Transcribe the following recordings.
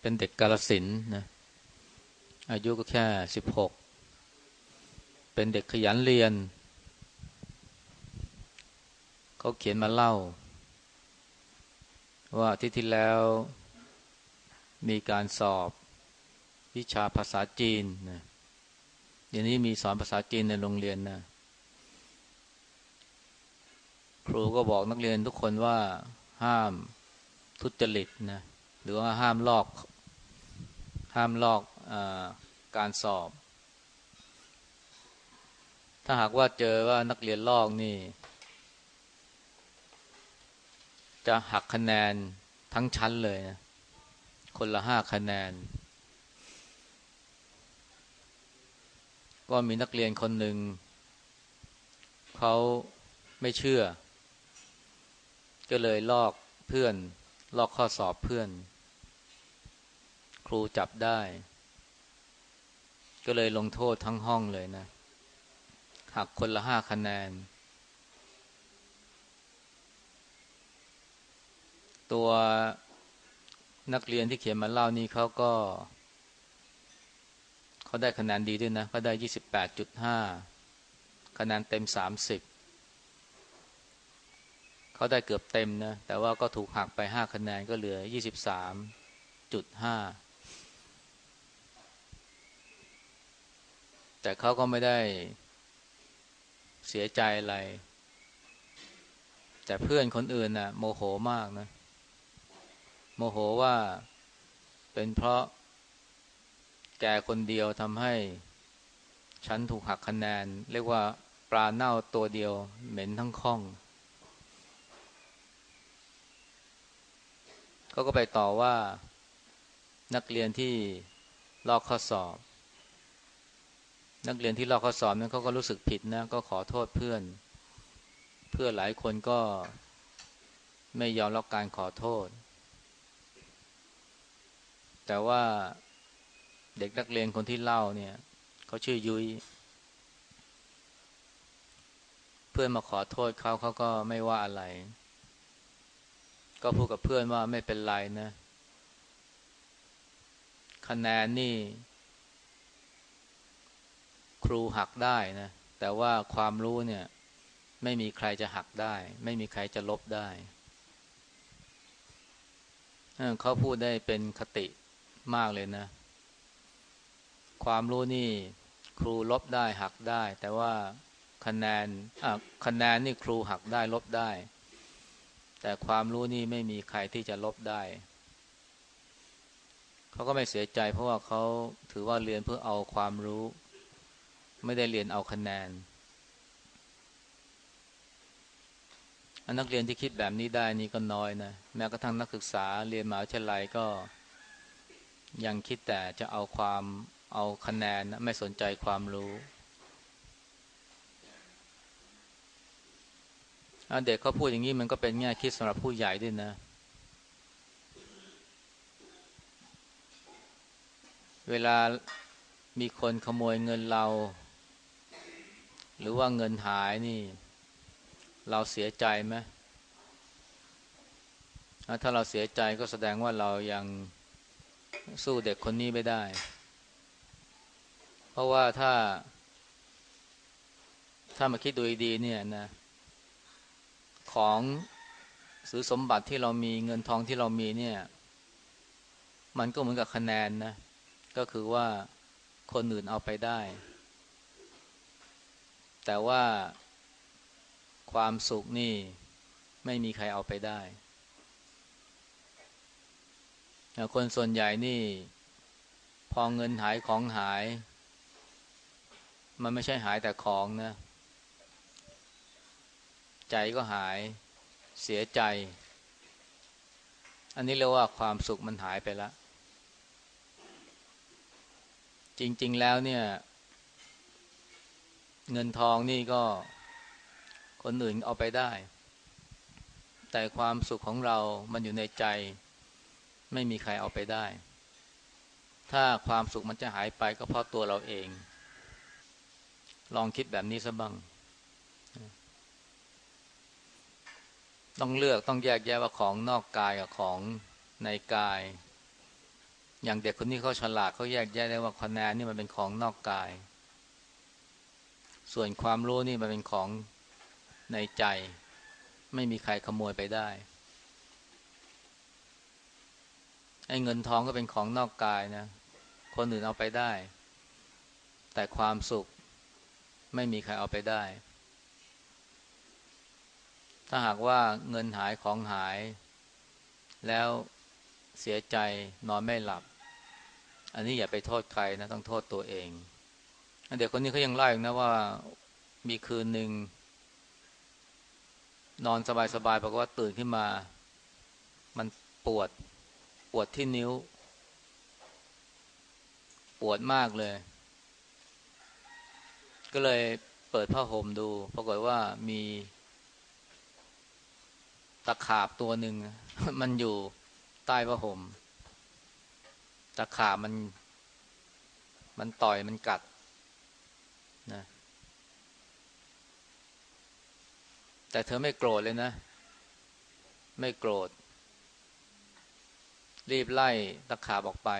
เป็นเด็กกาลสินนะอายุก็แค่สิบหกเป็นเด็กขยันเรียน เขาเขียนมาเล่า ว่าที่ที่แล้วมีการสอบวิชาภาษาจีนนะเดี๋ยวนี้มีสอนภาษาจีนในโรงเรียนนะครูก็บอกนักเรียนทุกคนว่าห้ามทุจริตนะหรือว่าห้ามลอก ห้ามลอกอการสอบ ถ้าหากว่าเจอว่านักเรียนลอกนี่ จะหักคะแนนทั้งชั้นเลยนะคนละห้าคะแนน ก็มีนักเรียนคนหนึ่ง เขาไม่เชื่อ ก็เลยลอกเพื่อน ลอกข้อสอบเพื่อน ครูจับได้ ก็เลยลงโทษทั้งห้องเลยนะ หักคนละห้าคะแนน ตัวนักเรียนที่เขียนมาเล่านี่เขาก็เขาได้คะแนนดีด้วยนะเขาได้ยี่สิบแปดจุดห้าคะแนนเต็มสามสิบเขาได้เกือบเต็มนะ แต่ว่าก็ถูกหักไปห้าคะแนนก็เหลือยี่สิบสามจุดห้า แต่เขาก็ไม่ได้เสียใจอะไร แต่เพื่อนคนอื่นนะ่ะ โมโหมากนะ โมโหว่าเป็นเพราะแกคนเดียวทำให้ ฉันถูกหักคะแนน เรียกว่าปลาเน่าตัวเดียว เหม็นทั้งข้องเขาก็ไปต่อว่านักเรียนที่ลอกข้อสอบ นักเรียนที่ลอกข้อสอบนั้นเขาก็รู้สึกผิดนะก็ขอโทษเพื่อน เพื่อหลายคนก็ไม่ยอมรับการขอโทษ แต่ว่าเด็กนักเรียนคนที่เล่าเนี่ยเขาชื่อยุย้ยเพื่อนมาขอโทษเขาเขาก็ไม่ว่าอะไร ก็พูดกับเพื่อนว่าไม่เป็นไรนะ คะแนนนี่ ครูหักได้นะแต่ว่าความรู้เนี่ย ไม่มีใครจะหักได้ ไม่มีใครจะลบได้ เขาพูดได้เป็นคติมากเลยนะ ความรู้นี่ครูลบได้หักได้ แต่ว่าคะแนนคะแนนนี่ครูหักได้ลบได้ แต่ความรู้นี่ไม่มีใครที่จะลบได้ เขาก็ไม่เสียใจเพราะว่าเขาถือว่าเรียนเพื่อเอาความรู้ ไม่ได้เรียนเอาคะแนนนักเรียนที่คิดแบบนี้ได้นี่ก็น้อยนะแม้กระทั่งนักศึกษาเรียนมหาวิทยาลัยก็ ยังคิดแต่จะเอาความเอาคะแนนไม่สนใจความรู้เด็กเขาพูดอย่างนี้มันก็เป็นแง่คิดสำหรับผู้ใหญ่ด้วยนะ เวลามีคนขโมยเงินเรา หรือว่าเงินหายนี่ เราเสียใจไหมถ้าเราเสียใจก็แสดงว่าเรายังสู้เด็กคนนี้ไม่ได้ เพราะว่าถ้า ถ้ามาคิดดูดีเนี่ยนะ ของซื้อสมบัติที่เรามีเงินทองที่เรามีเนี่ย มันก็เหมือนกับคะแนนนะ ก็คือว่าคนอื่นเอาไปได้ แต่ว่าความสุขนี่ไม่มีใครเอาไปได้คนส่วนใหญ่นี่ พอเงินหายของหาย มันไม่ใช่หายแต่ของนะ ใจก็หาย เสียใจ อันนี้เรียกว่าความสุขมันหายไปแล้วจริง ๆ แล้วเนี่ย เงินทองนี่ก็คนอื่นเอาไปได้ แต่ความสุขของเรามันอยู่ในใจ ไม่มีใครเอาไปได้ ถ้าความสุขมันจะหายไปก็เพราะตัวเราเอง ลองคิดแบบนี้ซะบ้าง ต้องเลือกต้องแยกแยะว่าของนอกกายกับของในกาย อย่างเด็กคนนี้เขาฉลาดเขาแยกแยะได้ว่าคะแนนนี่มันเป็นของนอกกาย ส่วนความรู้นี่มันเป็นของในใจ ไม่มีใครขโมยไปได้ไอ้เงินทองก็เป็นของนอกกายนะ คนอื่นเอาไปได้ แต่ความสุขไม่มีใครเอาไปได้ ถ้าหากว่าเงินหายของหาย แล้วเสียใจนอนไม่หลับ อันนี้อย่าไปโทษใครนะ ต้องโทษตัวเอง เด็กคนนี้เขายังเล่าอีกนะว่ามีคืนหนึ่ง นอนสบายๆบอกว่าตื่นขึ้นมา มันปวดปวดที่นิ้ว ปวดมากเลย ก็เลยเปิดผ้าห่มดู ปรากฏว่ามีตะขาบตัวหนึ่งมันอยู่ใต้ผ้าห่มตะขาบมัน มันต่อยมันกัด นะแต่เธอไม่โกรธเลยนะ ไม่โกรธ รีบไล่ตะขาบออกไป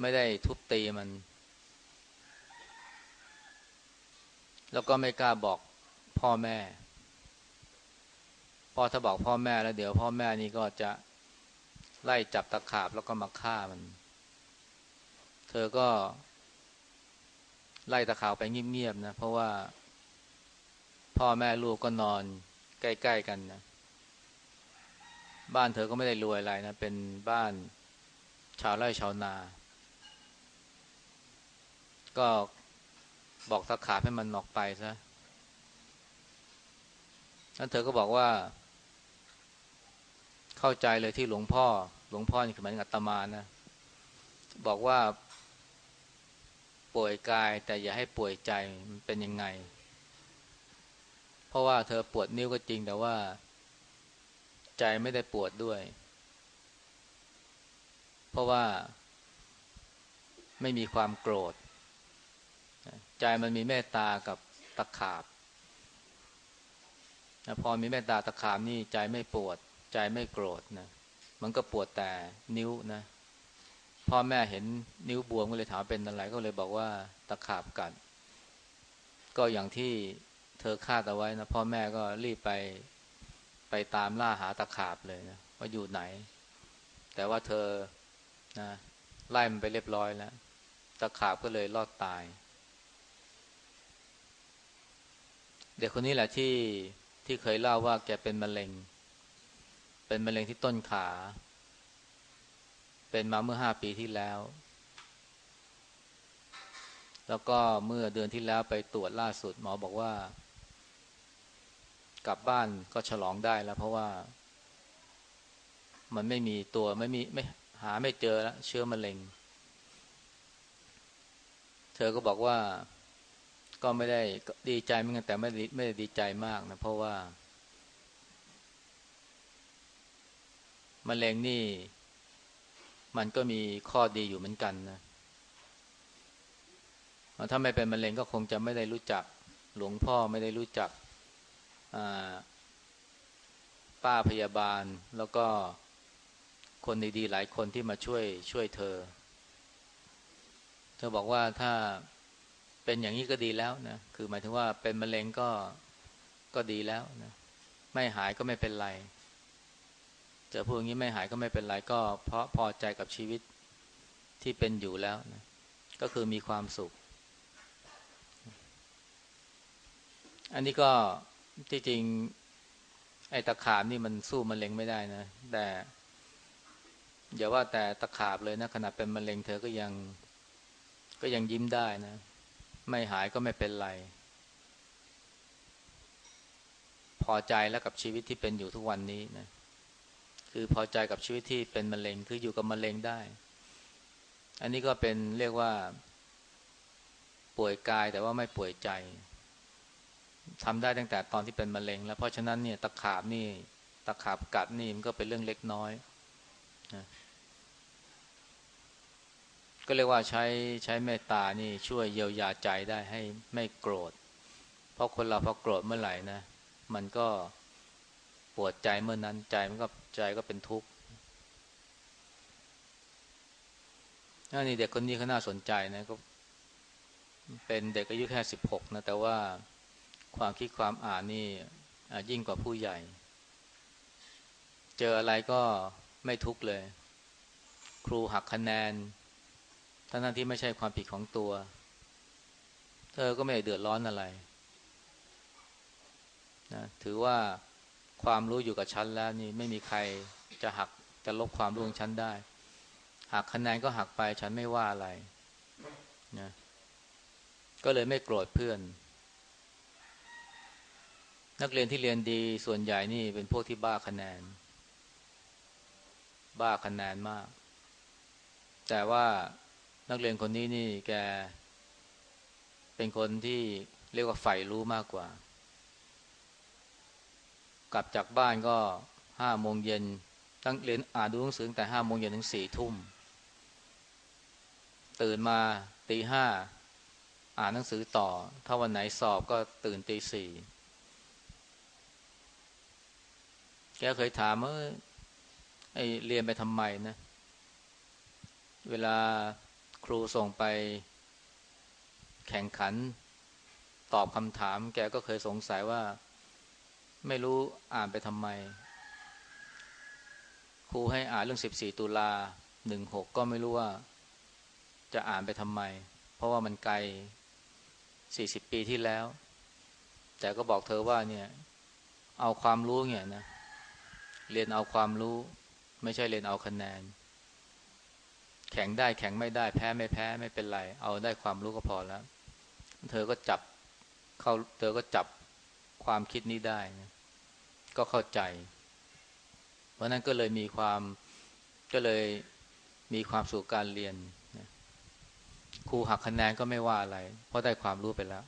ไม่ได้ทุบตีมัน แล้วก็ไม่กล้าบอกพ่อแม่ พอถ้าบอกพ่อแม่แล้วเดี๋ยวพ่อแม่นี่ก็จะไล่จับตะขาบแล้วก็มาฆ่ามัน เธอก็ ไล่ตะขาบไปเงียบๆนะ เพราะว่า พ่อแม่ลูกก็นอนใกล้ ๆ กันนะบ้านเธอก็ไม่ได้รวยอะไรนะ เป็นบ้านชาวไร่ชาวนา ก็บอกตะขาบให้มันออกไปซะแล้วเธอก็บอกว่า เข้าใจเลยที่หลวงพ่อ หลวงพ่อนี่คือหมายถึงอัตมานะ บอกว่า ป่วยกาย แต่อย่าให้ป่วยใจมันเป็นยังไง เพราะว่าเธอปวดนิ้วก็จริงแต่ว่า ใจไม่ได้ปวดด้วย เพราะว่า ไม่มีความโกรธ ใจมันมีเมตตากับตะขาบพอมีเมตตาตะขาบนี่ใจไม่ปวด ใจไม่โกรธนะมันก็ปวดแต่นิ้วนะ พ่อแม่เห็นนิ้วบวมก็เลยถามเป็นอะไรก็เลยบอกว่าตะขาบกัด ก็อย่างที่เธอคาดเอาไว้นะพ่อแม่ก็รีบไปไปตามล่าหาตะขาบเลยนะว่าอยู่ไหน แต่ว่าเธอนะไล่มันไปเรียบร้อยแล้วตะขาบก็เลยรอดตาย เด็กคนนี้แหละที่ที่เคยเล่าว่าแกเป็นมะเร็ง เป็นมะเร็งที่ต้นขา เป็นมาเมื่อห้าปีที่แล้ว แล้วก็เมื่อเดือนที่แล้วไปตรวจล่าสุดหมอบอกว่า กลับบ้านก็ฉลองได้แล้ว เพราะว่า มันไม่มีตัวไม่มีไม่หาไม่เจอแล้วเชื้อมะเร็ง เธอก็บอกว่าก็ไม่ได้ดีใจเหมือนกันแต่ไม่ได้ไม่ได้ดีใจมากนะเพราะว่ามะเร็งนี่ มันก็มีข้อดีอยู่เหมือนกันนะถ้าไม่เป็นมะเร็งก็คงจะไม่ได้รู้จัก หลวงพ่อไม่ได้รู้จักป้าพยาบาลแล้วก็คนดีๆหลายคนที่มาช่วยช่วยเธอ เธอบอกว่าถ้าเป็นอย่างนี้ก็ดีแล้วนะคือหมายถึงว่าเป็นมะเร็งก็ก็ดีแล้วนะไม่หายก็ไม่เป็นไร เจอพวกนี้ไม่หายก็ไม่เป็นไรก็ เพราะพอใจกับชีวิตที่เป็นอยู่แล้วนะก็คือมีความสุข อันนี้ก็ที่จริง ไอ้ตะขาบนี่มันสู้มะเร็งไม่ได้นะ แต่อย่าว่าแต่ตะขาบเลยนะขณะเป็นมะเร็งเธอก็ยังก็ยังยิ้มได้นะ ไม่หายก็ไม่เป็นไร พอใจแล้วกับชีวิตที่เป็นอยู่ทุกวันนี้นะ คือพอใจกับชีวิตที่เป็นมะเร็งคืออยู่กับมะเร็งได้ อันนี้ก็เป็นเรียกว่า ป่วยกายแต่ว่าไม่ป่วยใจทำได้ตั้งแต่ตอนที่เป็นมะเร็ง แล้วเพราะฉะนั้นเนี่ยตะขาบนี่ตะขาบกัดนี่มันก็เป็นเรื่องเล็กน้อยนะก็เรียกว่าใช้ใช้เมตตานี่ช่วยเยียวยาใจได้ให้ไม่โกรธ เพราะคนเราพอโกรธเมื่อไหร่นะ มันก็ ปวดใจเมื่อนั้นใจมันก็ใจก็เป็นทุกข์นี่เด็กคนนี้เขาน่าสนใจนะก็ เป็นเด็กอายุแค่สิบหกนะ แต่ว่าความคิดความอ่านนี่ยิ่งกว่าผู้ใหญ่ เจออะไรก็ไม่ทุกข์เลย ครูหักคะแนนทั้งที่ไม่ใช่ความผิดของตัว เธอก็ไม่เดือดร้อนอะไรนะถือว่า ความรู้อยู่กับฉันแล้วนี่ไม่มีใครจะหักจะลบความรู้ของฉันได้หักคะแนนก็หักไปฉันไม่ว่าอะไรนะก็เลยไม่โกรธเพื่อน นักเรียนที่เรียนดีส่วนใหญ่นี่เป็นพวกที่บ้าคะแนน บ้าคะแนนมาก แต่ว่านักเรียนคนนี้นี่แก เป็นคนที่เรียกว่าใฝ่รู้มากกว่า กลับจากบ้านก็ห้าโมงเย็นตั้งเรียนอ่านดูหนังสือตั้งแต่ห้าโมงเย็นถึงสี่ทุ่ม ตื่นมาตีห้าอ่านหนังสือต่อ ถ้าวันไหนสอบก็ตื่นตีสี่แกเคยถามว่าไอเรียนไปทำไมนะ เวลาครูส่งไปแข่งขัน ตอบคำถาม แกก็เคยสงสัยว่า ไม่รู้อ่านไปทำไม ครูให้อ่านเรื่องสิบสี่ตุลาหนึ่งหกก็ไม่รู้ว่า จะอ่านไปทำไม เพราะว่ามันไกลสี่สิบปีที่แล้ว แต่ก็บอกเธอว่าเนี่ย เอาความรู้เนี่ยนะ เรียนเอาความรู้ ไม่ใช่เรียนเอาคะแนน แข่งได้แข่งไม่ได้แพ้ไม่แพ้ไม่เป็นไร เอาได้ความรู้ก็พอแล้ว เธอก็จับเข้าเธอก็จับ ความคิดนี้ได้นะก็เข้าใจ เพราะนั้นก็เลยมีความก็เลยมีความสู่การเรียนครูหักคะแนนก็ไม่ว่าอะไร เพราะได้ความรู้ไปแล้ว